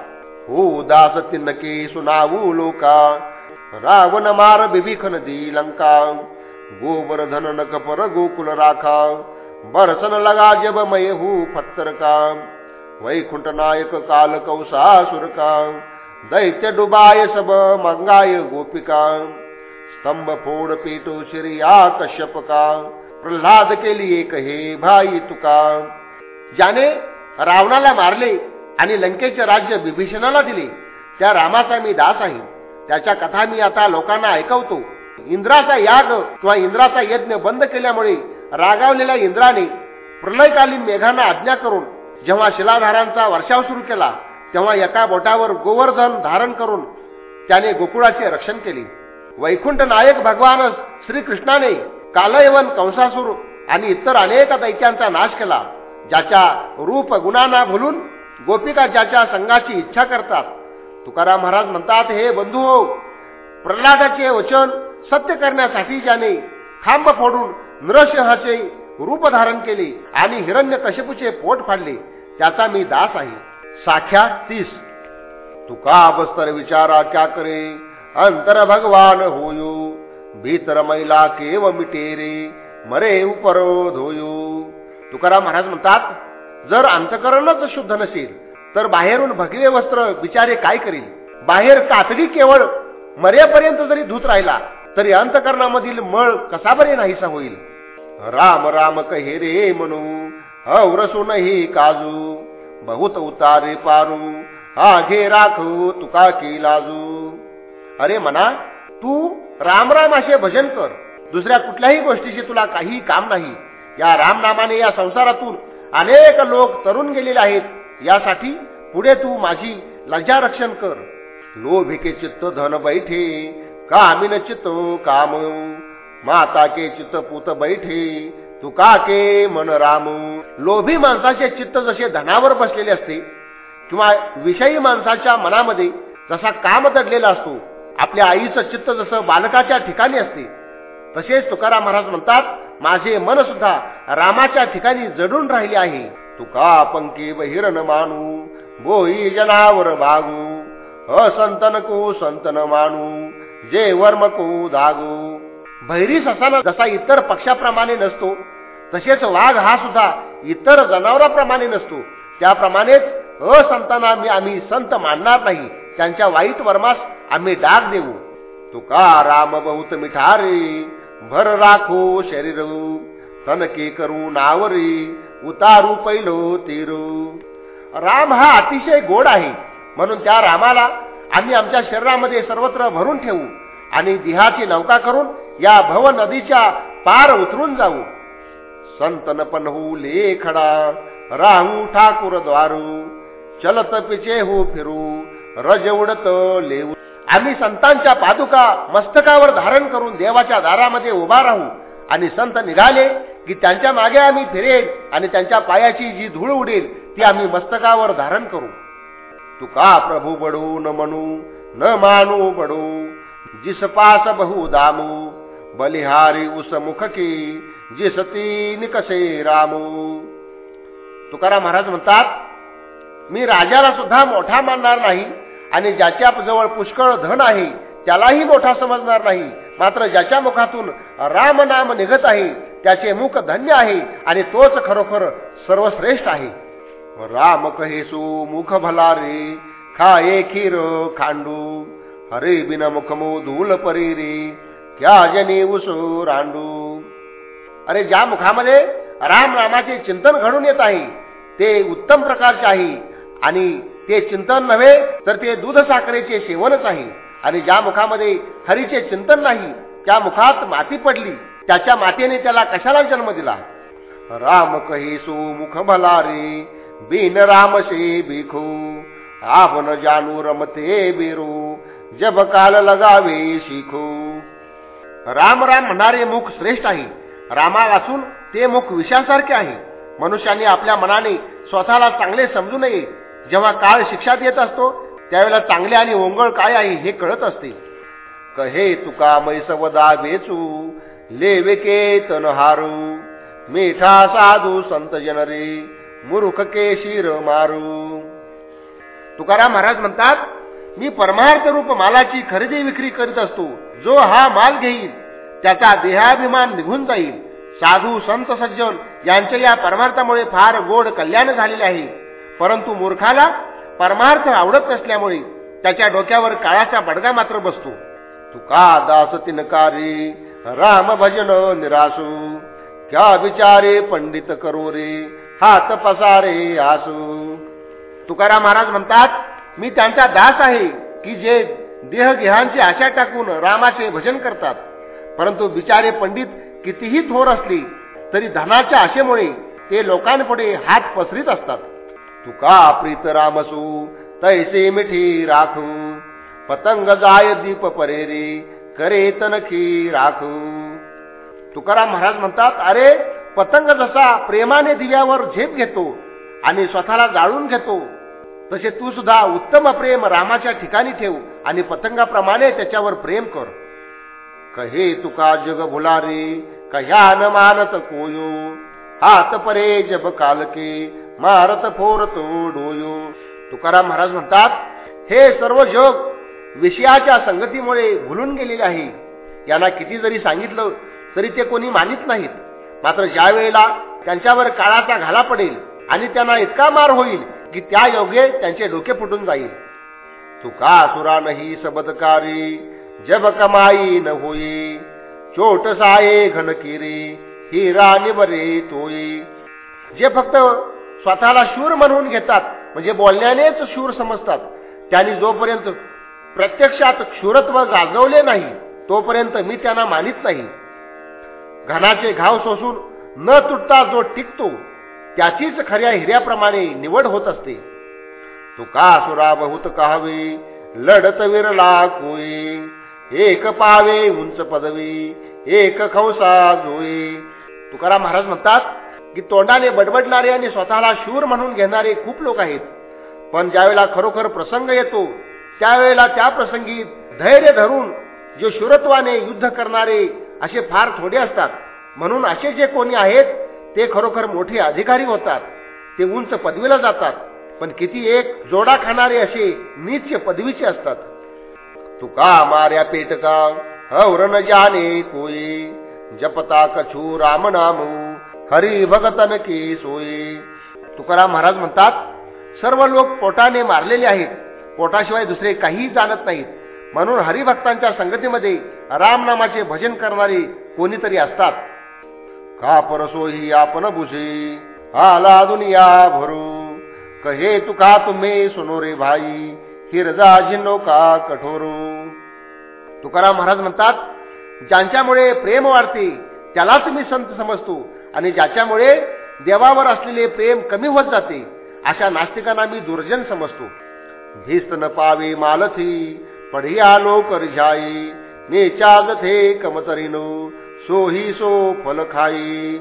हो दास तिन्नके सुनावू लोका रावण मार बिभीखन दी लंका गोबर धन नक पर गोकुल राखा बरसन लगा जब मय हू फत्तर का वैकुंठ नायक काल कौसा सुरका दैत्य डुबाय सब मंगाय गोपिका। स्तंभ फोड पेटो शिरिया कश्यप का प्रल्हाद केली एक हे भाई तुका। ज्याने रावणाला मारले आणि लंकेचे राज्य विभीषणाला दिले त्या रामाचा मी दास आहे. त्याच्या कथा मी आता लोकांना ऐकवतो. इंद्राचा याग किंवा इंद्राचा यज्ञ बंद केल्यामुळे रागावलेल्या इंद्राने प्रलयकालीन मेघांना आज्ञा करून जेव्हा शिलाधारांचा वर्षाव सुरू केला तेव्हा एका बोटावर गोवर्धन धारण करून त्याने गोकुळाचे रक्षण केले. वैकुंठ नायक भगवान श्रीकृष्णाने कालयवन कंसासूर आणि इतर अनेक दैत्यांचा नाश केला ज्याच्या रूप गुणांना भुलून गोपिका ज्याच्या संघाची इच्छा करतात. तुकाराम महाराज म्हणतात हे बंधू हो प्रल्हादाचे वचन सत्य करण्यासाठी ज्याने खांब फोडून नृसिंहाचे रूप धारण केले आणि हिरण्य कशपूचे पोट फाडले त्याचा मी दास आहे. साख्या तीस. तुका अवस्तर विचारा क्या करे? अंतर भगवान होयो. भीतर मैला केव मिटेरे? मरे उपरोध होयो तुकाराम महाराज म्हणतात जर अंतकरणच शुद्ध नसेल तर बाहेरून भगवे वस्त्र विचारे काय करील? बाहेर कातडी केवळ मरेपर्यंत जरी धूत राहिला तरी अंतकरणामधील मळ कसा बरे नाहीसा होईल? राम राम कहे रे म्हणू अवरसून ही काजू. बहुत उतारे पारू. हा घे राखू तुका की लाजू. अरे म्हणा तू राम राम असे भजन कर. दुसऱ्या कुठल्याही गोष्टीचे तुला काही काम नाही. या रामनामाने या संसारातून अनेक लोक तरुण गेलेले आहेत. यासाठी पुढे तू माझी लज्जा रक्षण कर. लोभिके चित्त धन बैठे कामिन चित्त काम. माता के चित्त पुत बैठे तुका के मन राम. लोभी माणसाचे चित्त जसे धनावर बसलेले असते किंवा विषयी माणसाच्या मनामध्ये जसा काम दडलेला असतो आपल्या आईचं चित्त जसं बालकाच्या ठिकाणी असते तसेच तुकाराम महाराज म्हणतात माझे मन सुद्धा रामाच्या ठिकाणी जडून राहिले आहे. तुका पंकी बहिरन मानू बोई जनावर बागू. असंतन को संतन मानू जे वर्म को धागू बहिरी ससाना जसा इतर पक्षाप्रमाणे नसतो तसेच वाघ हा सुद्धा इतर जनावराप्रमाणे नसतो. त्याप्रमाणेच असंतांना मी आम्ही संत मानणार नाही. त्यांच्या वाईट वर्मास आम्ही डाग देऊ. तुका राम बहुत मिठारे भर राखो शरीर. तनके करू नावरी उतारू पैलो तिरू. राम हा अतिशय गोड आहे. म्हणून त्या रामाला आम्ही आमच्या शरीरामध्ये सर्वत्र भरून ठेवू आणि दिहाची नौका करून या भव नदीच्या पार उतरून जाऊ. संतन पनहू लेखडा राहू ठाकूर द्वारू चलत पिचे हो फिरू रज उडत लेऊ। आम्ही संतांच्या पादुका मस्तकावर धारण करून देवाच्या दारामध्ये उभा राहू आणि संत निघाले की त्यांच्या मागे आम्ही फिरेल आणि त्यांच्या पायाची जी धूळ उडेल ती आम्ही मस्तकावर धारण करू. तुका प्रभू बडू न म्हणू न मानू बडू जिस पास बहु दामू बलिहारी उस मुख की जे तीन कसे रामू। तुकाराम महाराज म्हणतात मी राजाला सुद्धा मोठा मानणार नाही आणि ज्याच्या जवळ पुष्कळ धन आहे त्यालाही मोठा समजणार नाही. मात्र ज्याच्या मुखातून राम नाम निघत आहे त्याचे मुख धन्य आहे आणि तोच खरोखर सर्वश्रेष्ठ आहे. राम कहेसू मुख भला रे खाये खीर खांडू हरे बिन मुखमो धूल परी रे क्या उसू रांडू? अरे ज्या मुखामध्ये राम रामाचे चिंतन घडून येत आहे ते उत्तम प्रकारचे आहे. आणि ते चिंतन नव्हे तर ते दूध साखरेचे सेवनच आहे. आणि ज्या मुखामध्ये हरीचे चिंतन नाही त्या मुखात माती पडली. त्याच्या मातेने त्याला कशाला जन्म दिला? राम कहेसो मुख भला रे बिन रामशे बिखू आपण जानू रमते बिरू जब काल लगावे शिखू. राम राम म्हणणारे मुख श्रेष्ठ आहे. रामा वाचून ते मुख विषयासारखे आहे. मनुष्याने आपल्या मनाने स्वतःला चांगले समजू नये. जेव्हा काळ शिक्षा येत असतो त्यावेळेला चांगले आणि ओंगळ काय आहे हे कळत असते. कहे तुका मैसवदा वेचू लेवेके तनहारू मिठा साधू संत जनरे मुरुख के शिर मारू. तुकाराम महाराज म्हणतात मी परमार्थ रूप मालाची खरेदी विक्री करीत असतो. जो हा माल घेईल त्याचा देहाभिमान निघून जाईल. साधू संत सज्जन यांच्या या परमार्थामुळे फार गोड कल्याण झालेले आहे. परंतु मूर्खाला परमार्थ आवडत नसल्यामुळे त्याच्या डोक्यावर काळाचा बडगा मात्र बसतो. तुका दास तिनकारी राम भजन निरासू. क्या विचारे पंडित करो रे हात पसारे आसू. तुकाराम महाराज म्हणतात मी त्यांचा दास आहे की जे देहगेहांची आशा टाकून रामाचे भजन करतात. परंतु बिचारे पंडित कितीही थोर असली तरी धनाच्या आशेमुळे ते लोकांपुढे हात पसरीत असतात. तुका प्रीत रामसू तैसे मिठी राखू. पतंग जाय दीप परेरे करे तनखी राखू. तुकाराम महाराज म्हणतात अरे पतंग जसा प्रेमाने दिव्यावर झेप घेतो आणि स्वतःला जाळून घेतो तसे तू सुद्धा उत्तम प्रेम रामाच्या ठिकाणी ठेव आणि पतंगाप्रमाणे त्याच्यावर प्रेम कर. कहे तुका जग भुलारे कह्या न मानत कोयो? हात परे जब कालके मारत फोरतो डोयो तुकाराम महाराज म्हणतात हे सर्व जग विषयाच्या संगतीमुळे भुलून गेलेले आहे. यांना किती जरी सांगितलं तरी ते कोणी मानित नाहीत. मात्र ज्या वेळेला त्यांच्यावर काळाचा घाला पडेल आणि त्यांना इतका मार होईल की त्या योगे त्यांचे डोके फुटून जाईल. तुका सुरा नाही सबदकारी जब कमाई न होई. चोट साये घनकिरी हिरा निबरे तोई. जे फक्त स्वतःला शूर म्हणून घेतात म्हणजे बोलण्यानेच शूर समजतात त्यांनी जोपर्यंत प्रत्यक्षात क्षुरत्व गाजवले नाही तोपर्यंत मी त्यांना मानित नाही. घनाचे घाव सोसून न तुटता जो टिकतो त्याचीच खऱ्या हिऱ्याप्रमाणे निवड होत असते. तुका सुरा बहुत कहावे लढत विरला कोई एक पावे उंच पदवी एक खवसा जोई तुकाराम महाराज म्हणतात की तोंडाने बडबडणारे आणि स्वतःला शूर म्हणून घेणारे खूप लोक आहेत. पण ज्यावेळेला खरोखर प्रसंग येतो त्यावेळेला त्या प्रसंगी धैर्य धरून जे शूरत्वाने युद्ध करणारे असे फार थोडे असतात. म्हणून असे जे कोणी आहेत ते खरोखर मोठे अधिकारी होतात. ते उंच पदवीला जातात. पण किती एक जोडा खाणारे असे नीच पदवीचे असतात. तुका मार्या पेटका हवरण जाने कोई जपता कछू राम नामू हरी भगतन की सोयी तुकाराम महाराज म्हणतात सर्व लोक पोटाने मारलेले आहेत. पोटाशिवाय दुसरे काहीही जाणत नाहीत. म्हणून हरिभक्तांच्या संगतीमध्ये रामनामाचे भजन करणारे कोणीतरी असतात. का परसोही आपण बुझे? आला दुनिया भरू. कहे तुका तुम्ही सोनोरे भाई हिरजा जिनो का कठोरू? तुकाराम महाराज म्हणतात ज्यांच्यामुळे प्रेम वाढते त्यालाच मी संत समजतो. आणि ज्याच्यामुळे देवावर असलेले प्रेम कमी होत जाते अशा नास्तिकांना मी दुर्जन समजतो. भिस्त न पावे मालथी पढिया आलो करझाई मी थे कमतरीनो सोही सो फल खाई.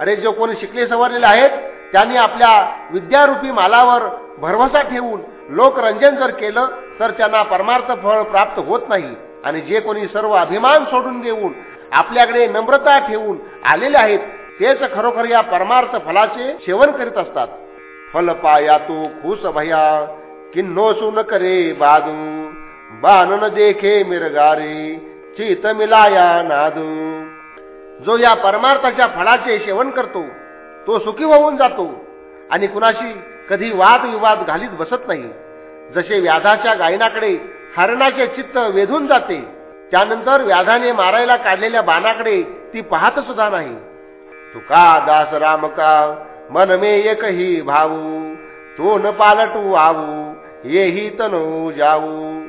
अरे जो कोणी शिकले सवरलेले आहेत त्यांनी आपल्या विद्यारूपी मालावर भरवसा ठेवून लोकरंजन जर केलं तर त्यांना परमार्थ फळ प्राप्त होत नाही. आणि जे कोणी सर्व अभिमान सोडून देऊन आपल्याकडे नम्रता ठेवून आलेले आहेत तेच खरोखर या परमार्थ फलाचे सेवन करीत असतात. फल पाया तू खुश भया किन्नो सुन करे बादू. बानन देखे मिरगारे चित मिलाया नादू. जो या परमार्थाच्या फळाचे सेवन करतो तो सुखी होऊन जातो आणि कुणाशी कधी वाद विवाद घालीत बसत नाही. जसे व्याधाच्या गायनाकडे हरणाचे चित्त वेधून जाते त्यानंतर व्याधाने मारायला काढलेल्या बाणाकडे ती पाहत सुद्धा नाही. तुका दास राम का? मन मे एकही भाऊ तो न पालटू आवू येही तनू जाऊ.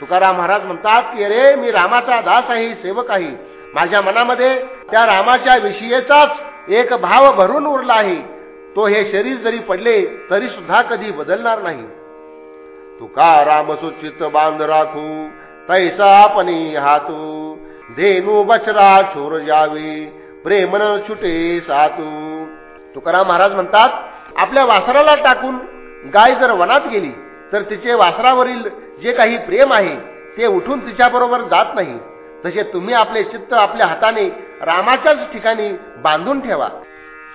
तुकाराम महाराज म्हणतात की अरे मी रामाचा दास आहे सेवक आहे. माझ्या मनामध्ये त्या रामाच्या विषयीचाच एक भाव भरून उरला आहे. तो हे शरीर जरी पडले तरी सुद्धा कधी बदलणार नाही. तुका राम सुचित बांध राखू तैसा आपणी हातू. धेनू बचरा छोर जावे प्रेमन छुटे सातू. तुकाराम महाराज म्हणतात आपल्या वासराला टाकून गाय जर वनात गेली तर तिचे वासरावरील जे काही प्रेम आहे ते उठून तिच्याबरोबर जात नाही. तसे तुम्ही आपले चित्त आपल्या हाताने रामाच्याच ठिकाणी बांधून ठेवा.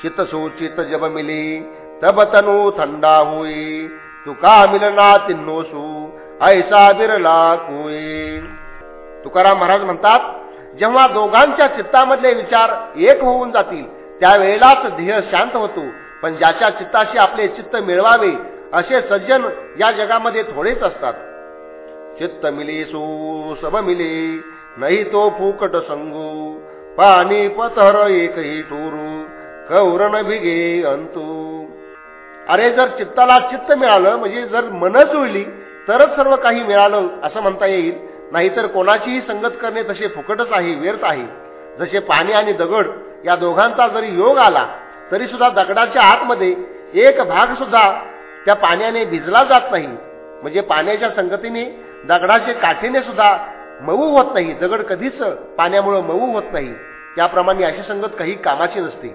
चित्त सो चित्त जब मिली तब तनु थंडा होई तुका मिलना तिन्नोसू ऐसा बिरला कोई. तुकाराम महाराज म्हणतात जेव्हा दोघांच्या चित्तामधले विचार एक होऊन जातील त्यावेळेलाच ध्येय शांत होतो. पण ज्याच्या चित्ताशी आपले चित्त मिळवावे असे सज्जन या जगामध्ये थोडेच असतात. चित्त मिली सो सब मिले नाही तो फुकट संगू पाणी पथर एकही टोरू कौरण भिगे अंतू। अरे जर चित्ताला चित्त मिळालं म्हणजे जर मन जुळली तरच सर्व काही मिळालं असं म्हणता येईल. नाहीतर कोणाचीही संगत करणे तसे फुकटच आहे व्यर्थ आहे. जसे पाणी आणि दगड या दोघांचा जरी योग आला तरी सुद्धा दगडाच्या आतमध्ये एक भाग सुद्धा त्या पाण्याने भिजला जात नाही. म्हणजे पाण्याच्या संगतीने दगडाचे काठीने सुद्धा मऊ होत नाही दगड कधीच पाण्यामुळे मऊ होत नाही. त्याप्रमाणे अशी संगत काही कामाची नसते.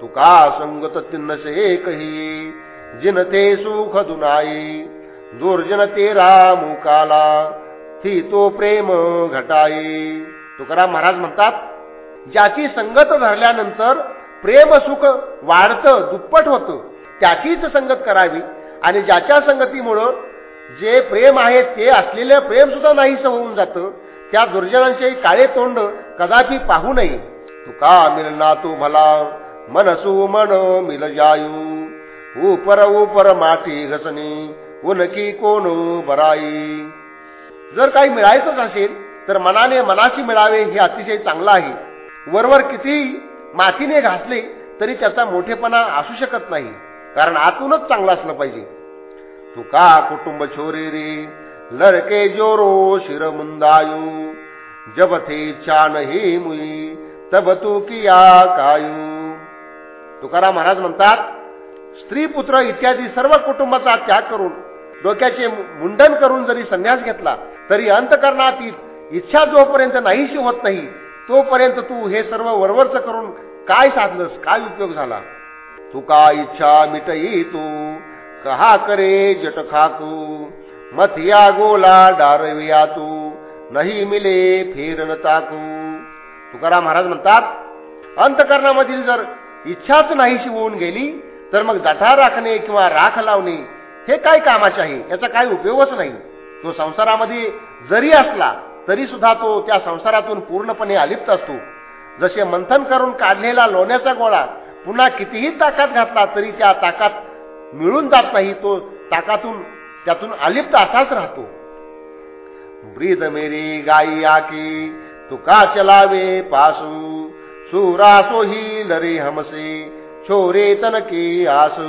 तुका संगत तिन्नसे कही जिनते सुख दुनाई दुर्जन ते रामुकाला ही तो प्रेम घटाई. तुकाराम महाराज म्हणतात ज्याची संगत धरल्यानंतर प्रेम सुख वाढतं दुप्पट होतं त्याचीच संगत करावी. आणि ज्याच्या संगतीमुळं जे प्रेम आहे ते असलेलं प्रेम सुद्धा नाहीस होऊन जातं. त्या दुर्जनांचे काळे तोंड कदापि पाहू नये. तुका मिलना तू भला मनसू मन मिल जायू. उपर उपर माटी घसणी उनकी कोण बराई. जर काही मिळायचंच असेल तर मनाने मनाशी मिळावे हे अतिशय चांगलं आहे. वरवर किती मातीने घासले तरी त्याचा मोठेपणा असू शकत नाही. कारण आतूनच चांगला असलं पाहिजे. तू का कुटुंब छोरी रे लडके जोरो शिर जबथे जब थे छान ही मुई तब तू किया कायू। तुकाराम महाराज म्हणतात स्त्री पुत्र इत्यादी सर्व कुटुंबाचा त्याग करून डोक्याचे मुंडन करून जरी संन्यास घेतला तरी अंतकरणात इच्छा जोपर्यंत नाहीशी होत नाही तोपर्यंत तू हे सर्व वरवरच करून काय साधलंस काय उपयोग झाला? तू का इच्छा मिटई तू कहा करे जट खाकू? मथिया गोला डारविया तू? नाही मिले फेरन ताकू? तुकाराम महाराज म्हणतात अंतकरणामधील जर इच्छाच नाहीशी होऊन गेली तर मग जठा राखणे किंवा राख लावणे हे काय कामाचे आहे? याचा काही उपयोगच नाही. तो संसारामध्ये जरी असला तरी सुद्धा तो त्या संसारातून पूर्णपणे अलिप्त असतो. जसे मंथन करून काढलेला लोण्याचा गोळा पुन्हा कितीही ताकात घातला तरी त्या ताकात मिळून जात नाही तो ताकातून त्यातून अलिप्त असाच राहतो. ब्रीद मेरी गाई आकी तुका चलावे पासू सुरासो ही लरी हमसे छोरे तनकी आसू.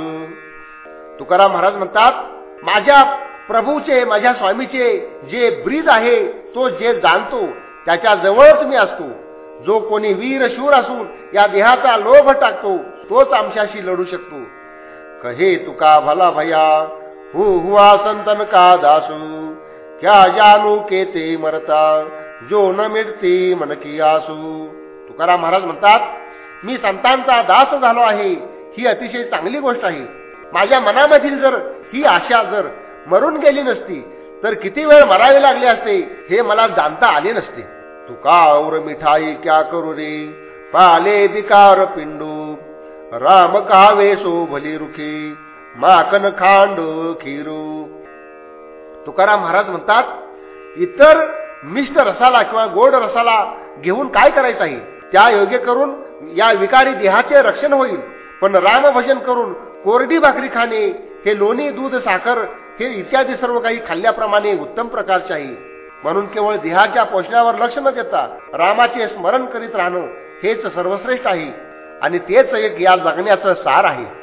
तुकाराम महाराज म्हणतात माझ्या प्रभूचे माझ्या स्वामीचे जे ब्रीद आहे तो जे जाणतो त्याच्या जवळच मी असतो. जो कोणी वीर शूर असून या देहाचा लोभ टाकतो तोच आमच्याशी लढू शकतो. कहे तुका भला भया? हु हुआ संतन का दासू? क्या जानू केते मरता? जो न मिळते मनकी आसू। तुकाराम महाराज म्हणतात मी संतांचा दास झालो आहे ही अतिशय चांगली गोष्ट आहे. माझ्या मनामधील जर ही आशा जर मरून गेली नसती तर किती वेळ मरावे लागले असते हे मला जाणता आले नसते. तुका और मिठाई क्या करू रे? पाले बिकार पिंडू राम कावे सो भली रुखी माकन खांड खिरू. तुकाराम महाराज म्हणतात इतर मिष्ट रसाला किंवा गोड रसाला घेऊन काय करायचं आहे? त्या योग्य करून या विकारी देहाचे रक्षण होईल. पण रामभजन करून कोरडी भाकरी खाणे हे लोणी दूध साखर हे इत्यादी सर्व काही खाल्ल्याप्रमाणे उत्तम प्रकारचे आहे. म्हणून केवळ देहाच्या पोषणावर लक्ष न देता रामाचे स्मरण करीत राहणं हेच सर्वश्रेष्ठ आहे. आणि तेच एक या जगण्याचं सार आहे.